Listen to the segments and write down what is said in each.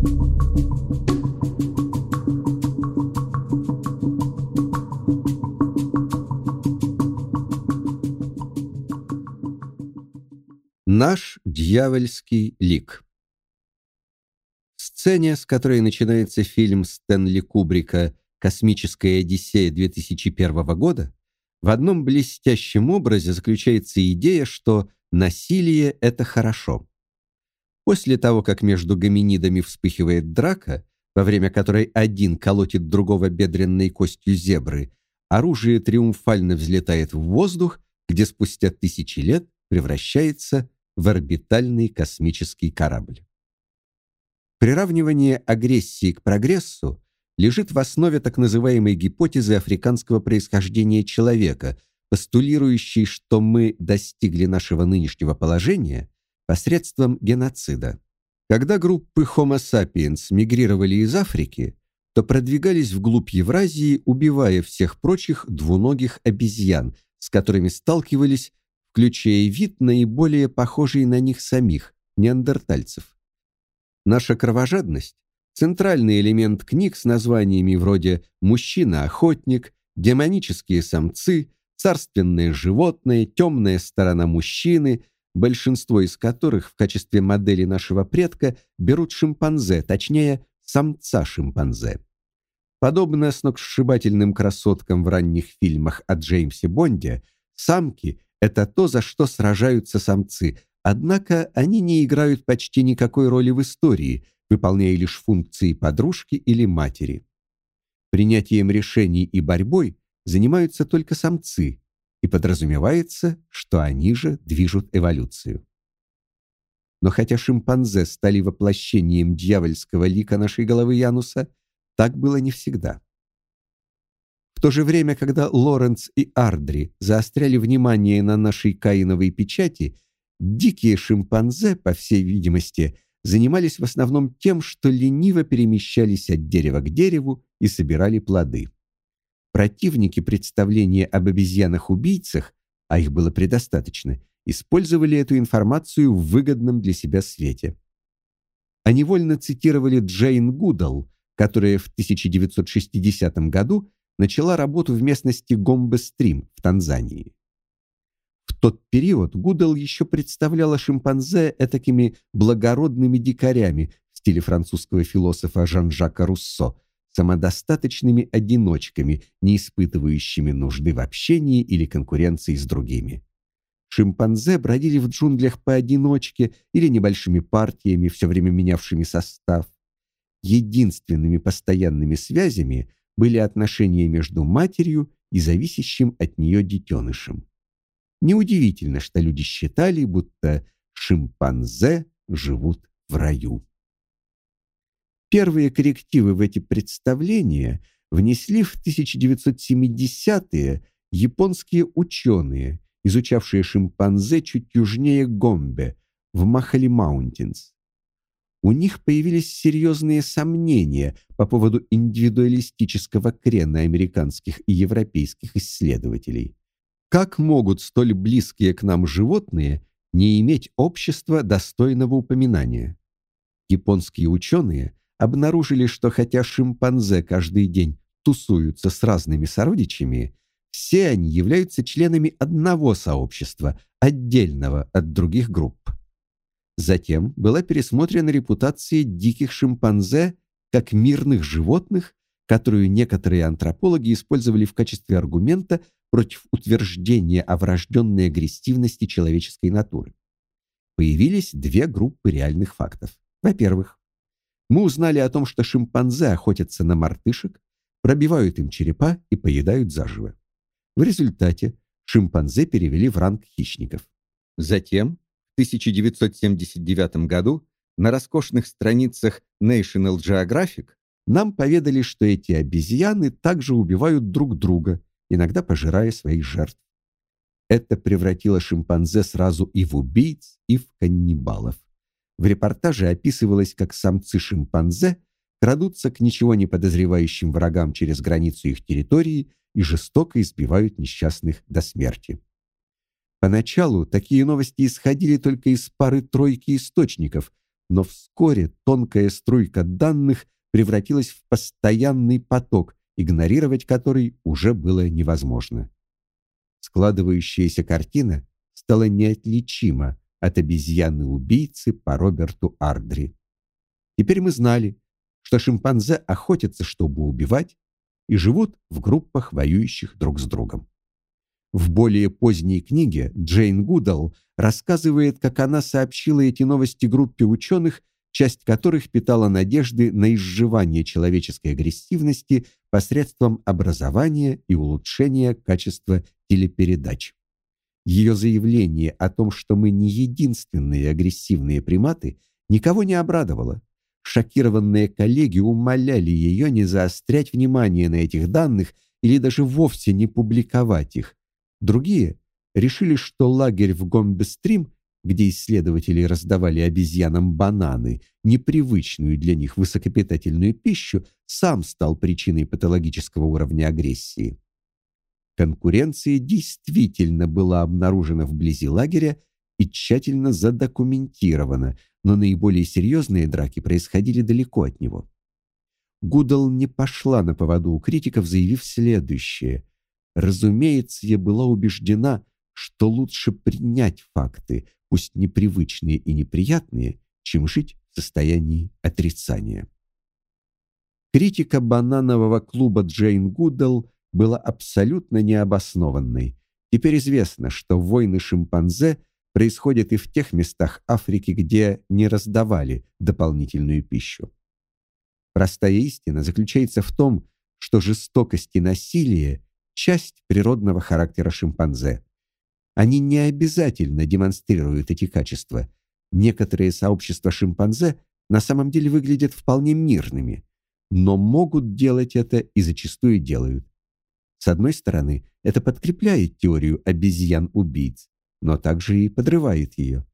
Наш дьявольский лик. В сцене, с которой начинается фильм Стэнли Кубрика Космическая Одиссея 2001 года, в одном блестящем образе заключается идея, что насилие это хорошо. После того, как между гоминидами вспыхивает драка, во время которой один колотит другого бедренной костью зебры, оружие триумфально взлетает в воздух, где спустя тысячи лет превращается в орбитальный космический корабль. Приравнивание агрессии к прогрессу лежит в основе так называемой гипотезы африканского происхождения человека, постулирующей, что мы достигли нашего нынешнего положения посредством геноцида. Когда группы Homo sapiens мигрировали из Африки, то продвигались вглубь Евразии, убивая всех прочих двуногих обезьян, с которыми сталкивались включая вид наиболее похожий на них самих, неандертальцев. Наша кровожадность центральный элемент книг с названиями вроде Мужчина-охотник, Демонические самцы, Царственное животное, Темная сторона мужчины, большинство из которых в качестве модели нашего предка берут шимпанзе, точнее, самца шимпанзе. Подобно сногсшибательным красоткам в ранних фильмах о Джеймсе Бонде, самки это то, за что сражаются самцы. Однако они не играют почти никакой роли в истории, выполняя лишь функции подружки или матери. Принятием решений и борьбой занимаются только самцы, и подразумевается, что они же движут эволюцию. Но хотя шимпанзе стали воплощением дьявольского лика нашей головы Януса, так было не всегда. В то же время, когда Лоренц и Ардри заостряли внимание на нашей каиновой печати, дикие шимпанзе, по всей видимости, занимались в основном тем, что лениво перемещались от дерева к дереву и собирали плоды. Противники представления об обезьянах-убийцах, а их было предостаточно, использовали эту информацию в выгодном для себя свете. Они вольно цитировали Джейн Гудал, которая в 1960 году начала работу в местности Гомбе-Стрим в Танзании. В тот период Гудел еще представляла шимпанзе этакими благородными дикарями в стиле французского философа Жан-Жака Руссо, самодостаточными одиночками, не испытывающими нужды в общении или конкуренции с другими. Шимпанзе бродили в джунглях поодиночке или небольшими партиями, все время менявшими состав. Единственными постоянными связями были отношения между матерью и зависящим от нее детенышем. Неудивительно, что люди считали, будто шимпанзе живут в раю. Первые коррективы в эти представления внесли в 1970-е японские ученые, изучавшие шимпанзе чуть южнее Гомбе, в Махали-Маунтинс у них появились серьезные сомнения по поводу индивидуалистического крена американских и европейских исследователей. Как могут столь близкие к нам животные не иметь общества достойного упоминания? Японские ученые обнаружили, что хотя шимпанзе каждый день тусуются с разными сородичами, все они являются членами одного сообщества, отдельного от других групп. Затем была пересмотрена репутация диких шимпанзе как мирных животных, которую некоторые антропологи использовали в качестве аргумента против утверждения о врожденной агрессивности человеческой натуры. Появились две группы реальных фактов. Во-первых, мы узнали о том, что шимпанзе охотятся на мартышек, пробивают им черепа и поедают заживо. В результате шимпанзе перевели в ранг хищников. Затем 1979 году на роскошных страницах National Geographic нам поведали, что эти обезьяны также убивают друг друга, иногда пожирая своих жертв. Это превратило шимпанзе сразу и в убийц, и в каннибалов. В репортаже описывалось, как самцы шимпанзе крадутся к ничего не подозревающим врагам через границу их территории и жестоко избивают несчастных до смерти. Поначалу такие новости исходили только из пары-тройки источников, но вскоре тонкая струйка данных превратилась в постоянный поток, игнорировать который уже было невозможно. Складывающаяся картина стала неотличима от обезьяны-убийцы по Роберту Ардри. Теперь мы знали, что шимпанзе охотятся, чтобы убивать, и живут в группах, воюющих друг с другом. В более поздней книге Джейн Гудал рассказывает, как она сообщила эти новости группе ученых, часть которых питала надежды на изживание человеческой агрессивности посредством образования и улучшения качества телепередач. Ее заявление о том, что мы не единственные агрессивные приматы, никого не обрадовало. Шокированные коллеги умоляли ее не заострять внимание на этих данных или даже вовсе не публиковать их. Другие решили, что лагерь в Гомбестрим, где исследователи раздавали обезьянам бананы, непривычную для них высокопитательную пищу, сам стал причиной патологического уровня агрессии. Конкуренция действительно была обнаружена вблизи лагеря и тщательно задокументирована, но наиболее серьезные драки происходили далеко от него. Гудал не пошла на поводу у критиков, заявив следующее: "Разумеется, я была убеждена, что лучше принять факты, пусть непривычные и неприятные, чем жить в состоянии отрицания". Критика бананового клуба Джейн Гудал была абсолютно необоснованной. Теперь известно, что войны шимпанзе происходят и в тех местах Африки, где не раздавали дополнительную пищу. Простая истина заключается в том, что жестокость и насилие часть природного характера шимпанзе. Они не обязательно демонстрируют эти качества. Некоторые сообщества шимпанзе на самом деле выглядят вполне мирными, но могут делать это и зачастую делают. С одной стороны, это подкрепляет теорию обезьян-убийц, но также и подрывает ее.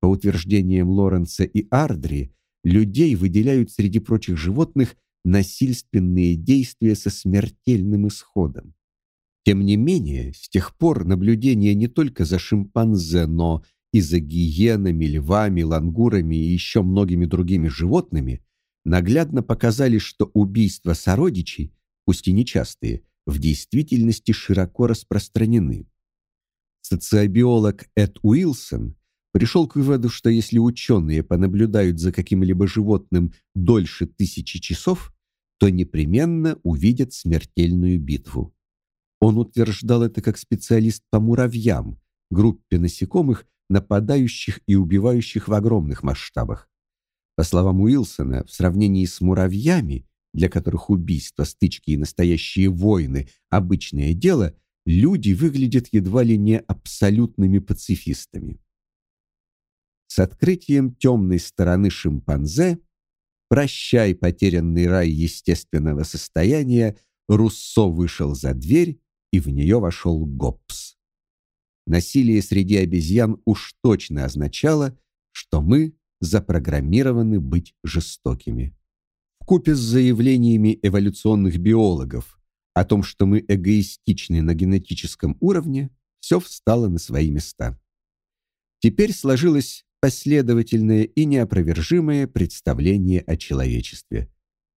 По утверждениям Лоренца и Ардри, людей выделяют среди прочих животных насильственные действия со смертельным исходом. Тем не менее, с тех пор наблюдения не только за шимпанзе, но и за гиенами, львами, лангурами и еще многими другими животными наглядно показали, что убийства сородичей, пусть и нечастые, в действительности широко распространены. Социобиолог Эд Уилсон пришел к выводу, что если ученые понаблюдают за каким-либо животным дольше тысячи часов, то непременно увидят смертельную битву. Он утверждал это как специалист по муравьям, группе насекомых, нападающих и убивающих в огромных масштабах. По словам Уилсона, в сравнении с муравьями для которых убийства, стычки и настоящие войны обычное дело, люди выглядят едва ли не абсолютными пацифистами. С открытием темной стороны шимпанзе, прощай потерянный рай естественного состояния, Руссо вышел за дверь, и в нее вошел Гоббс. Насилие среди обезьян уж точно означало, что мы запрограммированы быть жестокими вкупе с заявлениями эволюционных биологов о том, что мы эгоистичны на генетическом уровне, все встало на свои места. Теперь сложилось последовательное и неопровержимое представление о человечестве.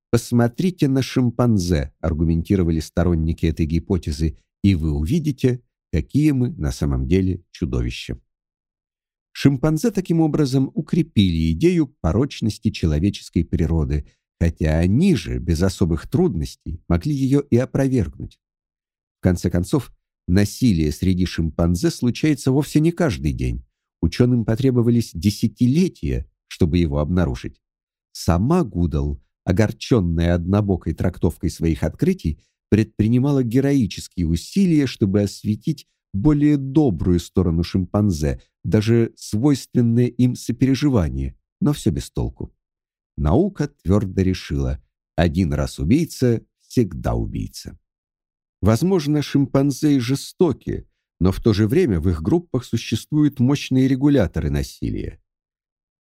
Посмотрите на шимпанзе, аргументировали сторонники этой гипотезы, и вы увидите, какие мы на самом деле чудовища. Шимпанзе таким образом укрепили идею порочности человеческой природы – хотя они же без особых трудностей могли ее и опровергнуть. В конце концов, насилие среди шимпанзе случается вовсе не каждый день. Ученым потребовались десятилетия, чтобы его обнаружить. Сама Гудал, огорченная однобокой трактовкой своих открытий, предпринимала героические усилия, чтобы осветить более добрую сторону шимпанзе, даже свойственное им сопереживание, но все без толку. Наука твердо решила: один раз убийца всегда убийца. Возможно, шимпанзе и жестоки, но в то же время в их группах существуют мощные регуляторы насилия.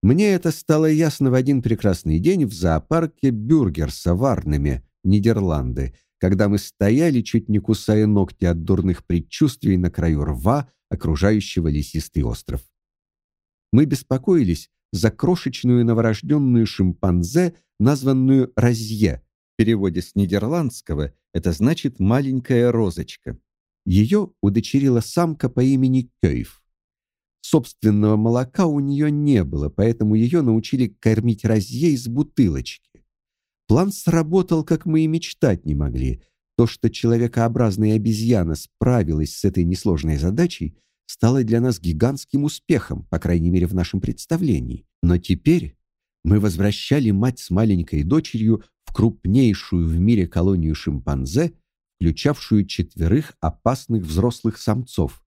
Мне это стало ясно в один прекрасный день в зоопарке Бюргерса в Арнеме, Нидерланды, когда мы стояли, чуть не кусая ногти от дурных предчувствий на краю рва, окружающего лесистый остров. Мы беспокоились, за крошечную новорожденную шимпанзе, названную Розье. В переводе с нидерландского это значит маленькая розочка. Ее удочерила самка по имени Кёйф. Собственного молока у нее не было, поэтому ее научили кормить Розье из бутылочки. План сработал, как мы и мечтать не могли. То, что человекообразная обезьяна справилась с этой несложной задачей, стало для нас гигантским успехом, по крайней мере, в нашем представлении. Но теперь мы возвращали мать с маленькой дочерью в крупнейшую в мире колонию шимпанзе, включавшую четверых опасных взрослых самцов.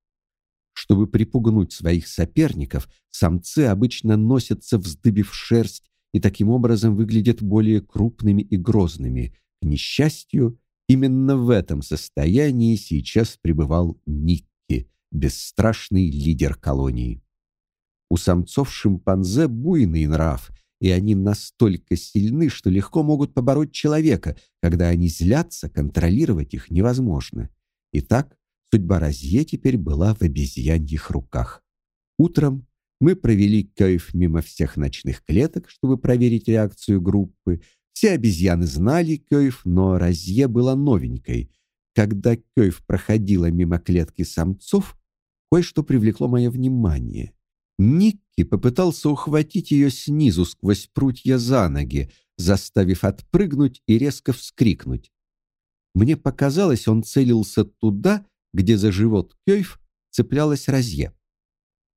Чтобы припугнуть своих соперников, самцы обычно носятся, вздыбив шерсть, и таким образом выглядят более крупными и грозными. К несчастью, именно в этом состоянии сейчас пребывал Никки, бесстрашный лидер колонии. У самцов шимпанзе буйный нрав, и они настолько сильны, что легко могут побороть человека. Когда они злятся, контролировать их невозможно. Итак, судьба Розье теперь была в обезьяньих руках. Утром мы провели Кёйф мимо всех ночных клеток, чтобы проверить реакцию группы. Все обезьяны знали Кёйф, но Розье была новенькой. Когда Кёйф проходила мимо клетки самцов, кое-что привлекло мое внимание. Никки попытался ухватить ее снизу сквозь прутья за ноги, заставив отпрыгнуть и резко вскрикнуть. Мне показалось, он целился туда, где за живот Кёйф цеплялась Розье.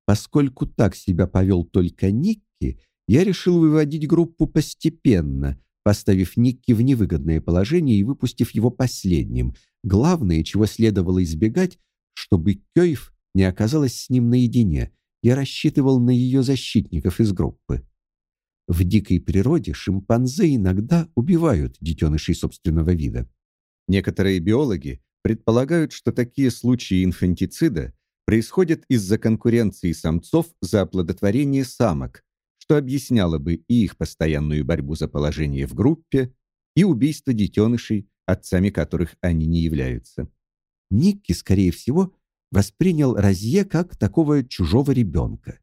Поскольку так себя повел только Никки, я решил выводить группу постепенно, поставив Никки в невыгодное положение и выпустив его последним. Главное, чего следовало избегать, чтобы Кёйф не оказалась с ним наедине. Я рассчитывал на ее защитников из группы. В дикой природе шимпанзе иногда убивают детенышей собственного вида. Некоторые биологи предполагают, что такие случаи инфантицида происходит из-за конкуренции самцов за оплодотворение самок, что объясняло бы и их постоянную борьбу за положение в группе, и убийство детенышей, отцами которых они не являются. Никки, скорее всего, воспринял Розье как такого чужого ребенка.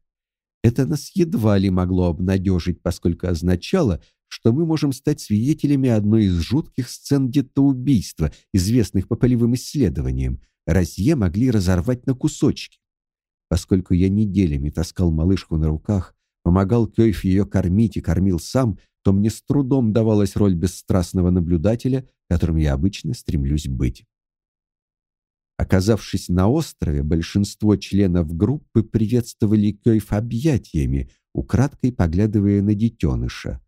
Это нас едва ли могло обнадежить, поскольку означало, что мы можем стать свидетелями одной из жутких сцен детоубийства, известных по полевым исследованиям, Розье могли разорвать на кусочки. Поскольку я неделями таскал малышку на руках, помогал Кёйф ее кормить и кормил сам, то мне с трудом давалась роль бесстрастного наблюдателя, которым я обычно стремлюсь быть. Оказавшись на острове, большинство членов группы приветствовали Кёйф объятиями, украдкой поглядывая на детеныша.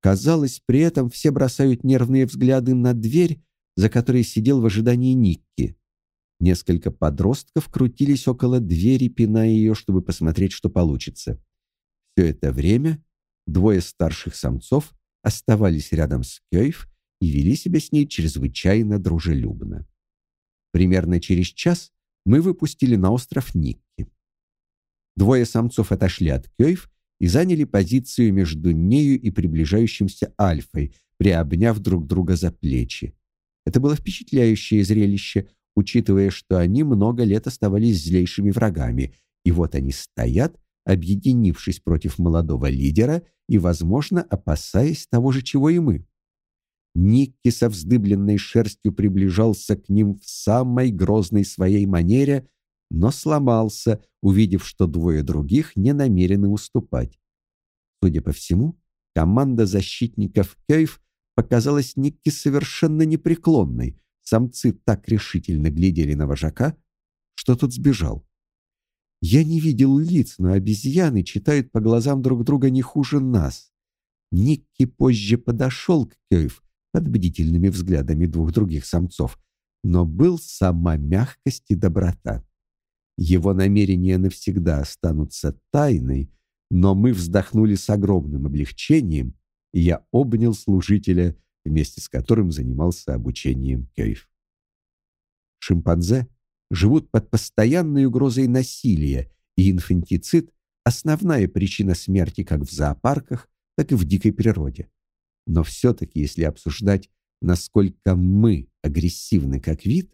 Казалось, при этом все бросают нервные взгляды на дверь, за которой сидел в ожидании Никки. Несколько подростков крутились около двери, пиная ее, чтобы посмотреть, что получится. Все это время двое старших самцов оставались рядом с Кёйф и вели себя с ней чрезвычайно дружелюбно. Примерно через час мы выпустили на остров Никки. Двое самцов отошли от Кёйф и заняли позицию между нею и приближающимся альфой, приобняв друг друга за плечи. Это было впечатляющее зрелище, учитывая, что они много лет оставались злейшими врагами, и вот они стоят, объединившись против молодого лидера и, возможно, опасаясь того же, чего и мы. Никки со вздыбленной шерстью приближался к ним в самой грозной своей манере, но сломался, увидев, что двое других не намерены уступать. Судя по всему, команда защитников Кейв показалась Никки совершенно непреклонной, Самцы так решительно глядели на вожака, что тот сбежал. Я не видел лиц, но обезьяны читают по глазам друг друга не хуже нас. Никки позже подошел к Кёйв под бдительными взглядами двух других самцов, но был сама мягкость и доброта. Его намерения навсегда останутся тайной, но мы вздохнули с огромным облегчением, и я обнял служителя вместе с которым занимался обучением Кейв. Шимпанзе живут под постоянной угрозой насилия, и инфантицид основная причина смерти как в зоопарках, так и в дикой природе. Но все таки если обсуждать, насколько мы агрессивны как вид,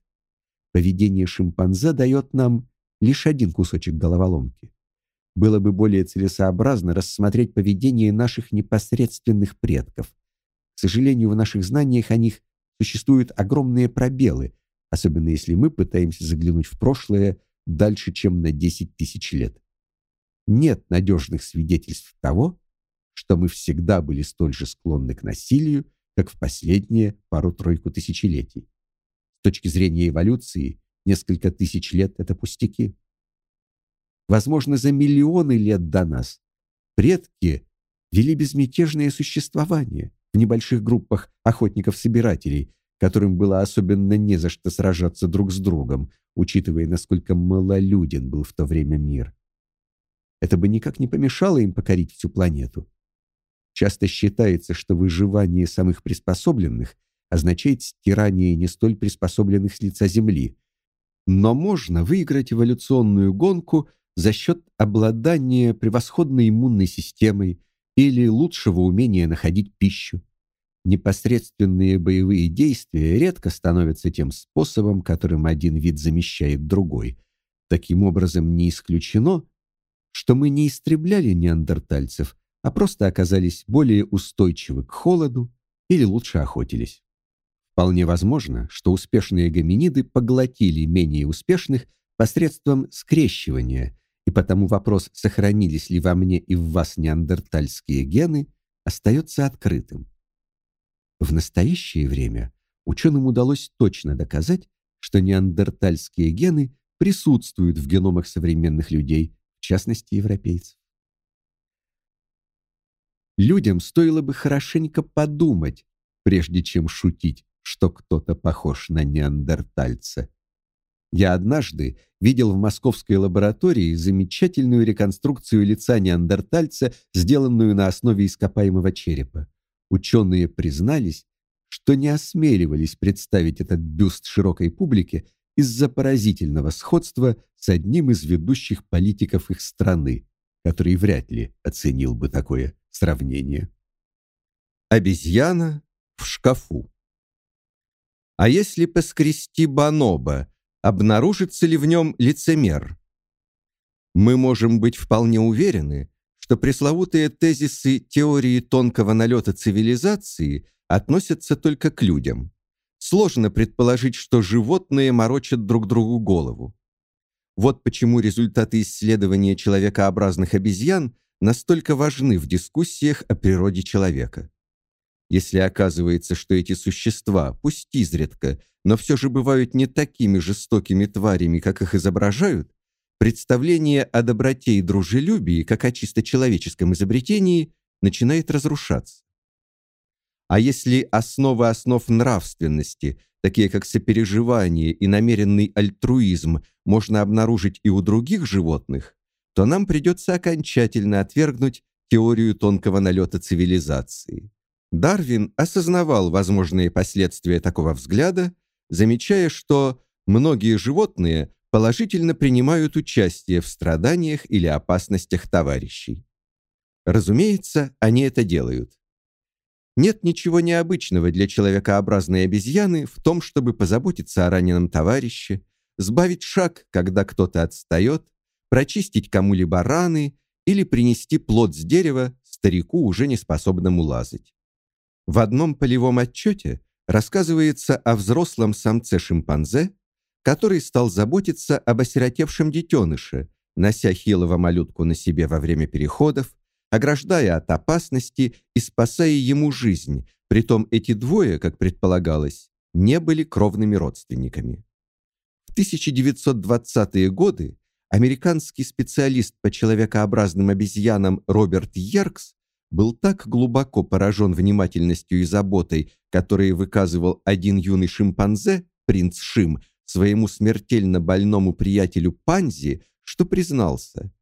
поведение шимпанзе дает нам лишь один кусочек головоломки. было бы более целесообразно рассмотреть поведение наших непосредственных предков. К сожалению, в наших знаниях о них существуют огромные пробелы, особенно если мы пытаемся заглянуть в прошлое дальше, чем на 10 тысяч лет. Нет надежных свидетельств того, что мы всегда были столь же склонны к насилию, как в последние пару-тройку тысячелетий. С точки зрения эволюции, несколько тысяч лет это пустяки. Возможно, за миллионы лет до нас предки вели безмятежное существование в небольших группах охотников-собирателей, которым было особенно не за что сражаться друг с другом, учитывая, насколько малолюден был в то время мир. Это бы никак не помешало им покорить всю планету. Часто считается, что выживание самых приспособленных означает стирание не столь приспособленных с лица Земли. Но можно выиграть эволюционную гонку за счет обладания превосходной иммунной системой или лучшего умения находить пищу. Непосредственные боевые действия редко становятся тем способом, которым один вид замещает другой. Таким образом, не исключено, что мы не истребляли неандертальцев, а просто оказались более устойчивы к холоду или лучше охотились. Вполне возможно, что успешные гоминиды поглотили менее успешных посредством скрещивания, и потому вопрос, сохранились ли во мне и в вас неандертальские гены, остается открытым. В настоящее время ученым удалось точно доказать, что неандертальские гены присутствуют в геномах современных людей, в частности европейцев. Людям стоило бы хорошенько подумать, прежде чем шутить, что кто-то похож на неандертальца. Я однажды видел в московской лаборатории замечательную реконструкцию лица неандертальца, сделанную на основе ископаемого черепа. Ученые признались, что не осмеливались представить этот бюст широкой публике из-за поразительного сходства с одним из ведущих политиков их страны, который вряд ли оценил бы такое сравнение. Обезьяна в шкафу. А если поскрести бонобо, обнаружится ли в нем лицемер? Мы можем быть вполне уверены, что пресловутые тезисы теории тонкого налета цивилизации относятся только к людям. Сложно предположить, что животные морочат друг другу голову. Вот почему результаты исследования человекообразных обезьян настолько важны в дискуссиях о природе человека. Если оказывается, что эти существа, пусть изредка, но все же бывают не такими жестокими тварями, как их изображают, представление о доброте и дружелюбии, как о чисто человеческом изобретении, начинает разрушаться. А если основы основ нравственности, такие как сопереживание и намеренный альтруизм, можно обнаружить и у других животных, то нам придется окончательно отвергнуть теорию тонкого налета цивилизации. Дарвин осознавал возможные последствия такого взгляда, замечая, что многие животные положительно принимают участие в страданиях или опасностях товарищей. Разумеется, они это делают. Нет ничего необычного для человекообразной обезьяны в том, чтобы позаботиться о раненом товарище, сбавить шаг, когда кто-то отстает, прочистить кому-либо раны или принести плод с дерева старику, уже не способному лазать. В одном полевом отчете рассказывается о взрослом самце-шимпанзе, который стал заботиться об осиротевшем детеныше, нося хилого малютку на себе во время переходов, ограждая от опасности и спасая ему жизнь. Притом эти двое, как предполагалось, не были кровными родственниками. В 1920-е годы Американский специалист по человекообразным обезьянам Роберт Йеркс был так глубоко поражен внимательностью и заботой, которые выказывал один юный шимпанзе, принц Шим, своему смертельно больному приятелю Панзи, что признался: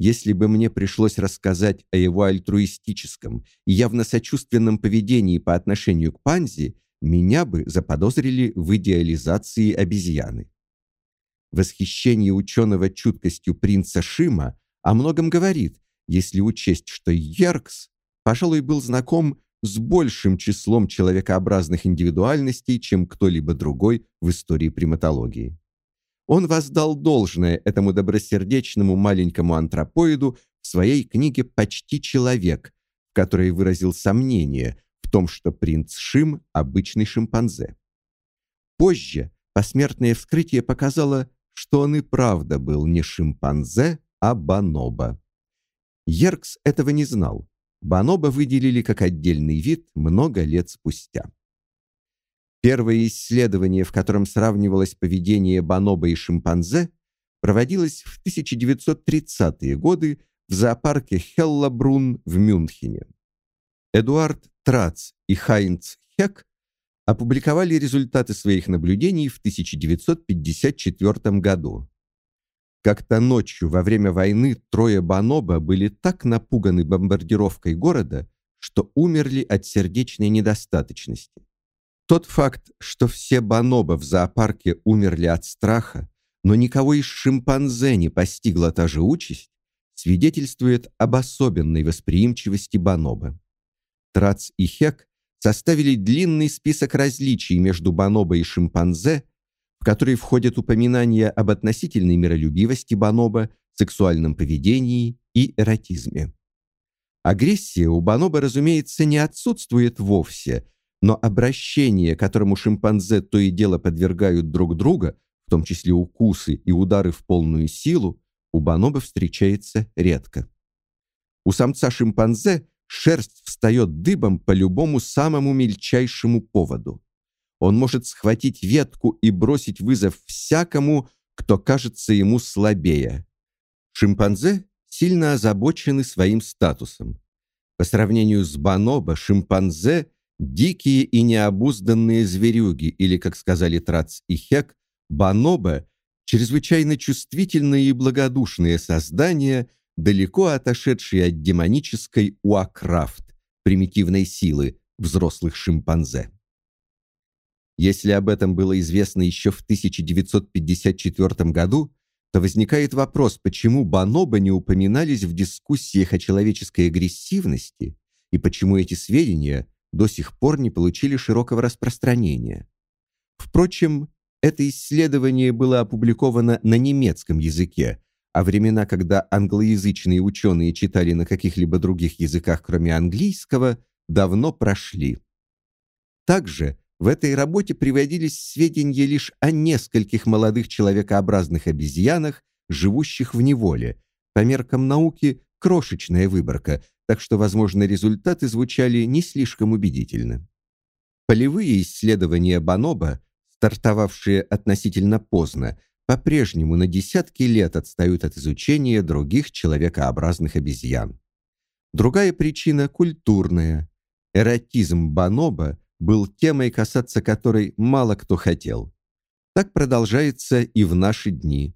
"Если бы мне пришлось рассказать о его альтруистическом и явно сочувственном поведении по отношению к Панзи, меня бы заподозрили в идеализации обезьяны". Восхищение ученого чуткостью принца Шима о многом говорит, если учесть, что Йеркс, пожалуй, был знаком с большим числом человекообразных индивидуальностей, чем кто-либо другой в истории приматологии. он воздал должное этому добросердечному маленькому антропоиду в своей книге «Почти человек», в которой выразил сомнение в том, что принц Шим – обычный шимпанзе. Позже посмертное вскрытие показало, что он и правда был не шимпанзе, а бонобо. Еркс этого не знал. Бонобо выделили как отдельный вид много лет спустя. Первое исследование, в котором сравнивалось поведение бонобо и шимпанзе, проводилось в 1930-е годы в зоопарке Хеллабрун в Мюнхене. Эдуард Трац и Хайнц Хек опубликовали результаты своих наблюдений в 1954 году. Как-то ночью во время войны трое бонобо были так напуганы бомбардировкой города, что умерли от сердечной недостаточности. Тот факт, что все бонобо в зоопарке умерли от страха, но никого из шимпанзе не постигла та же участь, свидетельствует об особенной восприимчивости бонобо. Трац и Хек составили длинный список различий между бонобо и шимпанзе, в который входят упоминания об относительной миролюбивости бонобо, сексуальном поведении и эротизме. Агрессия у бонобо, разумеется, не отсутствует вовсе, но обращение, которому шимпанзе то и дело подвергают друг друга, в том числе укусы и удары в полную силу, у бонобо встречается редко. У самца шимпанзе шерсть встает дыбом по любому самому мельчайшему поводу. Он может схватить ветку и бросить вызов всякому, кто кажется ему слабее. Шимпанзе сильно озабочены своим статусом. По сравнению с бонобо, шимпанзе Дикие и необузданные зверюги, или, как сказали Трац и Хек, бонобо, чрезвычайно чувствительные и благодушные создания, далеко отошедшие от демонической уакрафт, примитивной силы взрослых шимпанзе. Если об этом было известно еще в 1954 году, то возникает вопрос, почему бонобо не упоминались в дискуссиях о человеческой агрессивности и почему эти сведения до сих пор не получили широкого распространения. Впрочем, это исследование было опубликовано на немецком языке, а времена, когда англоязычные ученые читали на каких-либо других языках, кроме английского, давно прошли. Также в этой работе приводились сведения лишь о нескольких молодых человекообразных обезьянах, живущих в неволе. По меркам науки крошечная выборка, так что, возможно, результаты звучали не слишком убедительно. Полевые исследования Баноба, стартовавшие относительно поздно, по-прежнему на десятки лет отстают от изучения других человекообразных обезьян. Другая причина культурная. Эротизм Баноба был темой, касаться которой мало кто хотел. Так продолжается и в наши дни.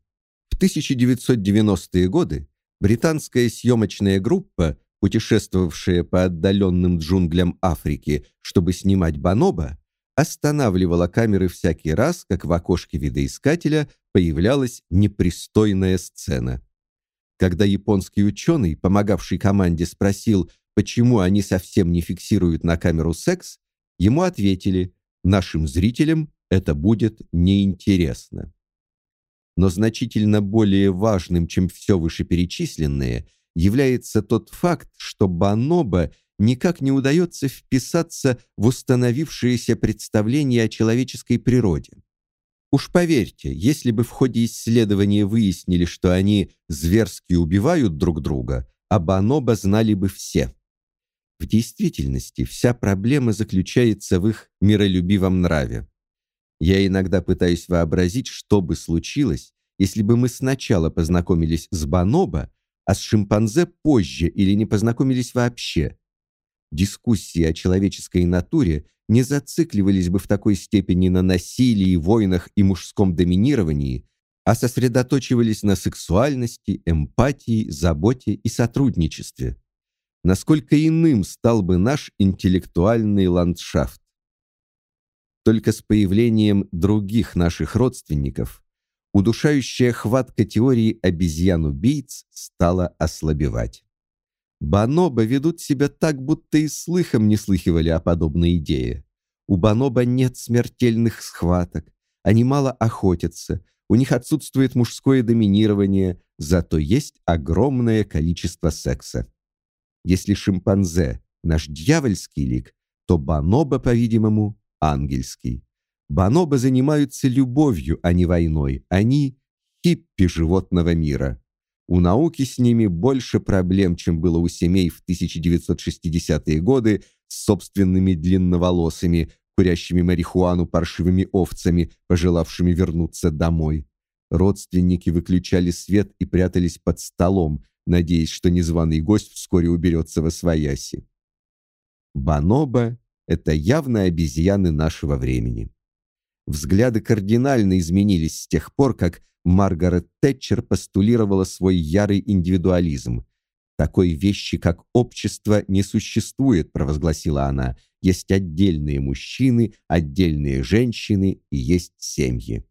В 1990-е годы британская съемочная группа путешествовавшая по отдаленным джунглям Африки, чтобы снимать бонобо, останавливала камеры всякий раз, как в окошке видоискателя появлялась непристойная сцена. Когда японский ученый, помогавший команде, спросил, почему они совсем не фиксируют на камеру секс, ему ответили: "Нашим зрителям это будет неинтересно". Но значительно более важным, чем все вышеперечисленное, является тот факт, что Баноба никак не удается вписаться в установившееся представление о человеческой природе. Уж поверьте, если бы в ходе исследования выяснили, что они зверски убивают друг друга, о Баноба знали бы все. В действительности вся проблема заключается в их миролюбивом нраве. Я иногда пытаюсь вообразить, что бы случилось, если бы мы сначала познакомились с Баноба, а с шимпанзе позже или не познакомились вообще. Дискуссии о человеческой натуре не зацикливались бы в такой степени на насилии, войнах и мужском доминировании, а сосредоточивались на сексуальности, эмпатии, заботе и сотрудничестве. Насколько иным стал бы наш интеллектуальный ландшафт. Только с появлением других наших родственников удушающая хватка теории обезьян-убийц стала ослабевать. Баноба ведут себя так, будто и слыхом не слыхивали о подобной идее. У Баноба нет смертельных схваток, они мало охотятся, у них отсутствует мужское доминирование, зато есть огромное количество секса. Если шимпанзе наш дьявольский лик, то бонобо, по-видимому, ангельский. Бонобо занимаются любовью, а не войной. Они хиппи животного мира. У науки с ними больше проблем, чем было у семей в 1960-е годы с собственными длинноволосыми, курящими марихуану паршивыми овцами, пожелавшими вернуться домой. Родственники выключали свет и прятались под столом, надеясь, что незваный гость вскоре уберется во свояси. Баноба — это явно обезьяны нашего времени. Взгляды кардинально изменились с тех пор, как Маргарет Тэтчер постулировала свой ярый индивидуализм. Такой вещи, как общество, не существует, провозгласила она. Есть отдельные мужчины, отдельные женщины и есть семьи.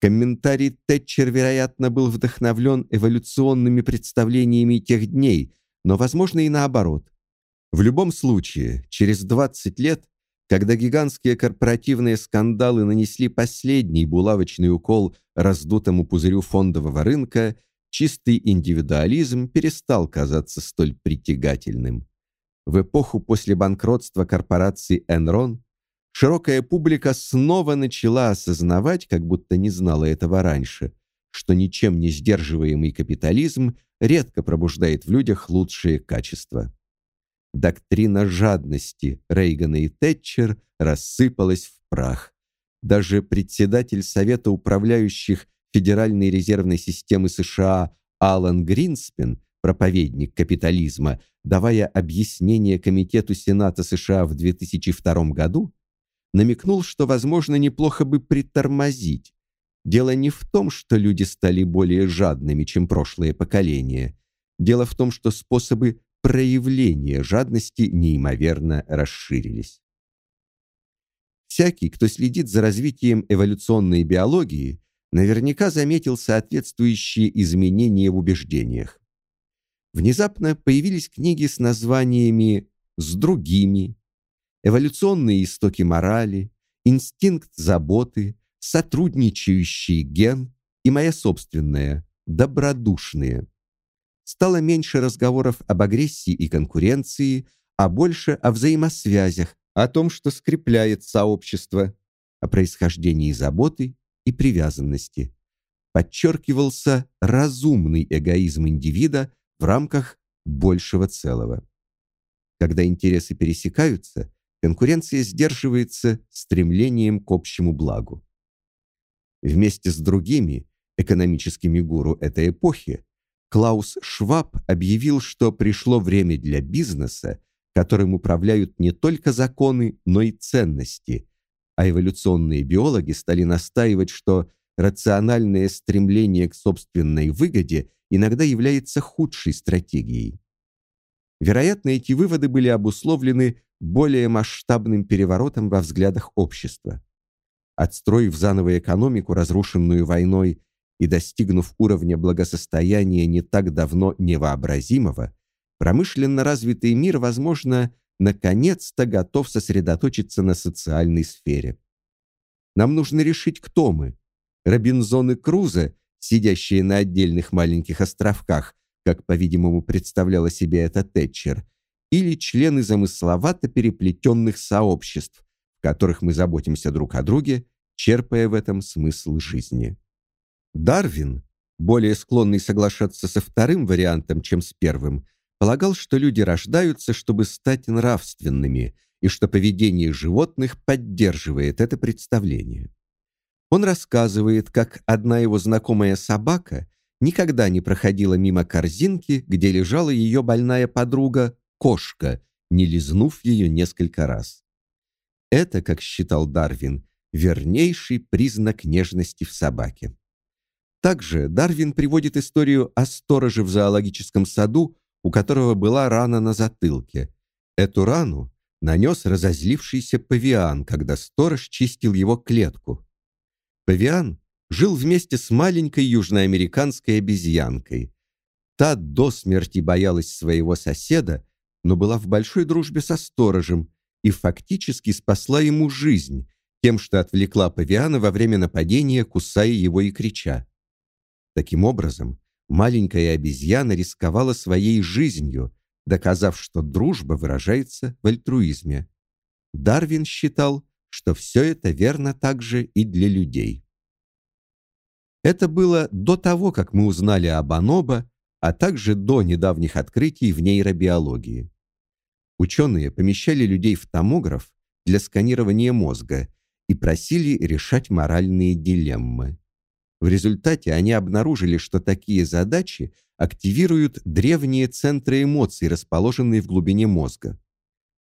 Комментарий Тэтчер, вероятно, был вдохновлен эволюционными представлениями тех дней, но, возможно, и наоборот. В любом случае, через 20 лет, когда гигантские корпоративные скандалы нанесли последний булавочный укол раздутому пузырю фондового рынка, чистый индивидуализм перестал казаться столь притягательным. В эпоху после банкротства корпорации Enron широкая публика снова начала осознавать, как будто не знала этого раньше, что ничем не сдерживаемый капитализм редко пробуждает в людях лучшие качества. Доктрина жадности Рейгана и Тэтчер рассыпалась в прах. Даже председатель Совета управляющих Федеральной резервной системы США Алан Гринспен, проповедник капитализма, давая объяснение комитету Сената США в 2002 году, намекнул, что возможно неплохо бы притормозить. Дело не в том, что люди стали более жадными, чем прошлое поколение. Дело в том, что способы проявления жадности неимоверно расширились. Всякий, кто следит за развитием эволюционной биологии, наверняка заметил соответствующие изменения в убеждениях. Внезапно появились книги с названиями «С другими», «Эволюционные истоки морали», «Инстинкт заботы», «Сотрудничающий ген» и моя собственная «Добродушные» стало меньше разговоров об агрессии и конкуренции, а больше о взаимосвязях, о том, что скрепляет сообщество, о происхождении заботы и привязанности. Подчеркивался разумный эгоизм индивида в рамках большего целого. Когда интересы пересекаются, конкуренция сдерживается стремлением к общему благу. Вместе с другими экономическими гуру этой эпохи Клаус Шваб объявил, что пришло время для бизнеса, которым управляют не только законы, но и ценности. А эволюционные биологи стали настаивать, что рациональное стремление к собственной выгоде иногда является худшей стратегией. Вероятно, эти выводы были обусловлены более масштабным переворотом во взглядах общества. Отстроив заново экономику, разрушенную войной и достигнув уровня благосостояния не так давно невообразимого, промышленно развитый мир, возможно, наконец-то готов сосредоточиться на социальной сфере. Нам нужно решить, кто мы. Робинзоны Крузо, сидящие на отдельных маленьких островках, как, по-видимому, представляла себе это Тэтчер, или члены замысловато переплетенных сообществ, в которых мы заботимся друг о друге, черпая в этом смысл жизни. Дарвин, более склонный соглашаться со вторым вариантом, чем с первым, полагал, что люди рождаются, чтобы стать нравственными, и что поведение животных поддерживает это представление. Он рассказывает, как одна его знакомая собака никогда не проходила мимо корзинки, где лежала ее больная подруга кошка, не лизнув ее несколько раз. Это, как считал Дарвин, вернейший признак нежности в собаке. Также Дарвин приводит историю о стороже в зоологическом саду, у которого была рана на затылке. Эту рану нанес разозлившийся павиан, когда сторож чистил его клетку. Павиан жил вместе с маленькой южноамериканской обезьянкой. Та до смерти боялась своего соседа, но была в большой дружбе со сторожем и фактически спасла ему жизнь, тем, что отвлекла павиана во время нападения, кусая его и крича. Таким образом, маленькая обезьяна рисковала своей жизнью, доказав, что дружба выражается в альтруизме. Дарвин считал, что все это верно также и для людей. Это было до того, как мы узнали об Анобо, а также до недавних открытий в нейробиологии. Ученые помещали людей в томограф для сканирования мозга и просили решать моральные дилеммы. В результате они обнаружили, что такие задачи активируют древние центры эмоций, расположенные в глубине мозга.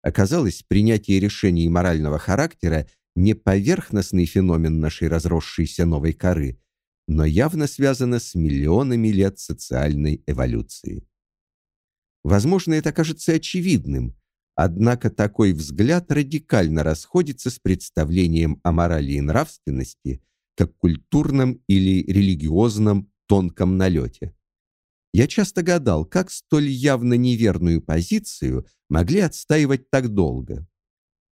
Оказалось, принятие решений морального характера не поверхностный феномен нашей разросшейся новой коры, но явно связано с миллионами лет социальной эволюции. Возможно, это кажется очевидным, однако такой взгляд радикально расходится с представлением о морали и нравственности как культурном или религиозном тонком налете. Я часто гадал, как столь явно неверную позицию могли отстаивать так долго.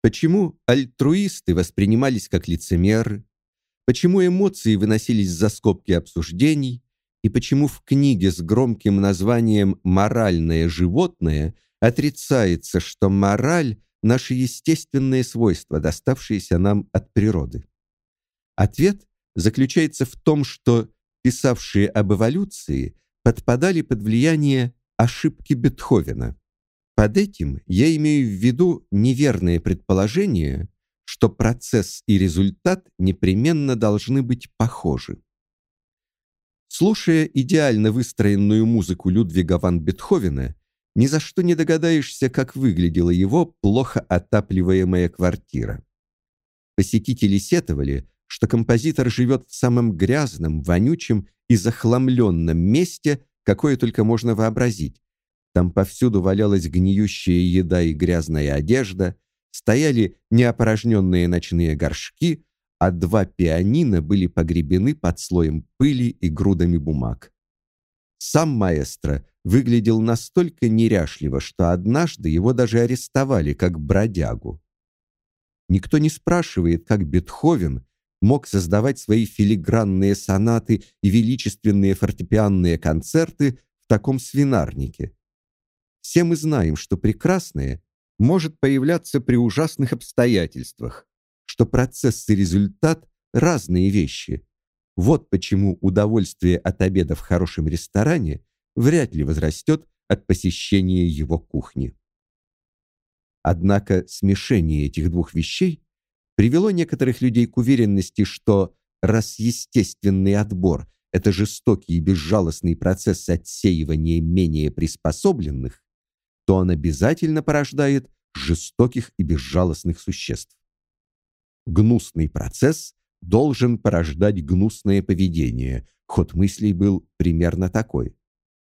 Почему альтруисты воспринимались как лицемеры, почему эмоции выносились за скобки обсуждений и почему в книге с громким названием «Моральное животное» отрицается, что мораль — наше естественное свойство, доставшееся нам от природы. Ответ заключается в том, что писавшие об эволюции подпадали под влияние ошибки Бетховена. Под этим я имею в виду неверное предположение, что процесс и результат непременно должны быть похожи. Слушая идеально выстроенную музыку Людвига ван Бетховена, ни за что не догадаешься, как выглядела его плохо отапливаемая квартира. Посетители сетовали, что композитор живет в самом грязном, вонючем и захламленном месте, какое только можно вообразить. Там повсюду валялась гниющая еда и грязная одежда, стояли неопорожненные ночные горшки, а два пианино были погребены под слоем пыли и грудами бумаг. Сам маэстро выглядел настолько неряшливо, что однажды его даже арестовали как бродягу. Никто не спрашивает, как Бетховен мог создавать свои филигранные сонаты и величественные фортепианные концерты в таком свинарнике. Все мы знаем, что прекрасное может появляться при ужасных обстоятельствах, что процесс и результат разные вещи. Вот почему удовольствие от обеда в хорошем ресторане вряд ли возрастет от посещения его кухни. Однако смешение этих двух вещей привело некоторых людей к уверенности, что раз естественный отбор это жестокий и безжалостный процесс отсеивания менее приспособленных, то он обязательно порождает жестоких и безжалостных существ. Гнусный процесс должен порождать гнусное поведение. Ход мыслей был примерно такой.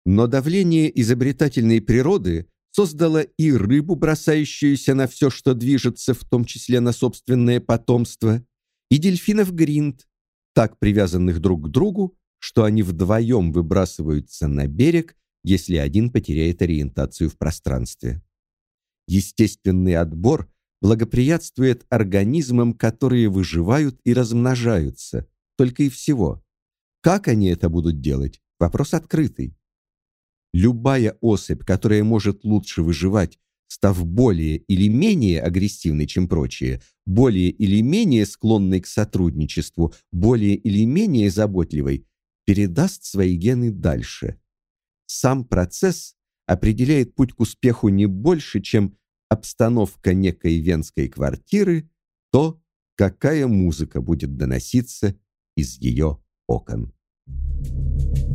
Но давление изобретательной природы создало и рыбу, бросающуюся на все, что движется, в том числе на собственное потомство, и дельфинов гринд, так привязанных друг к другу, что они вдвоем выбрасываются на берег если один потеряет ориентацию в пространстве. Естественный отбор благоприятствует организмам, которые выживают и размножаются, только и всего. Как они это будут делать? Вопрос открытый. Любая особь, которая может лучше выживать, став более или менее агрессивной, чем прочие, более или менее склонной к сотрудничеству, более или менее заботливой, передаст свои гены дальше. Сам процесс определяет путь к успеху не больше, чем обстановка некой венской квартиры, то, какая музыка будет доноситься из ее окон. Thank you.